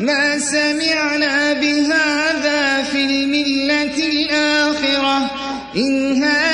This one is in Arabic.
ما سمعنا بهذا في الملة الآخرة إن هذا